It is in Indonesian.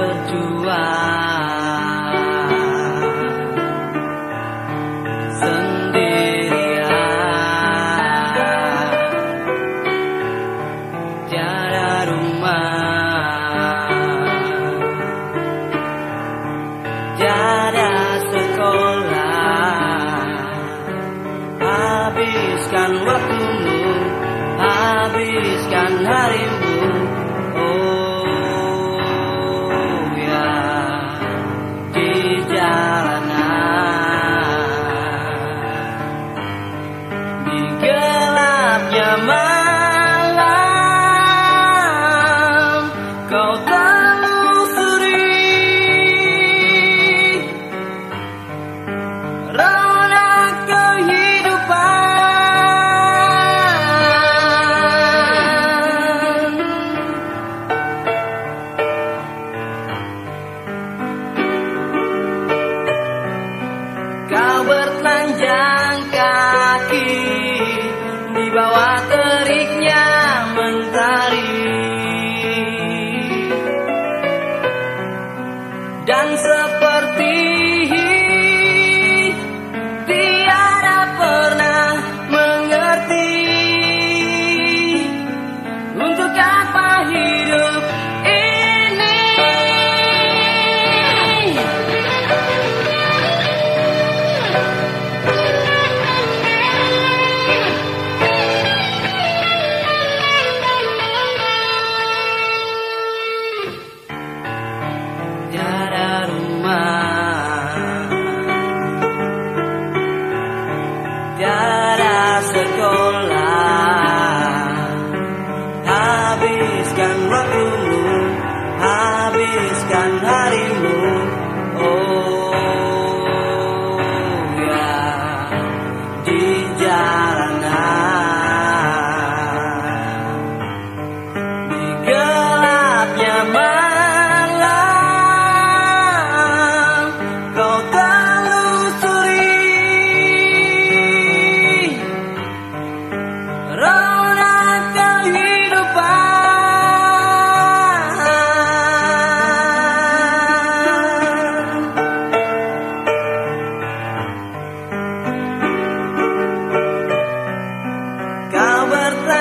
berjuang sendirian. Tiada rumah. Tiada sekolah. Habiskan waktumu habiskan harimu. my berhenti Untuk apa hidup ini Tiada verdad.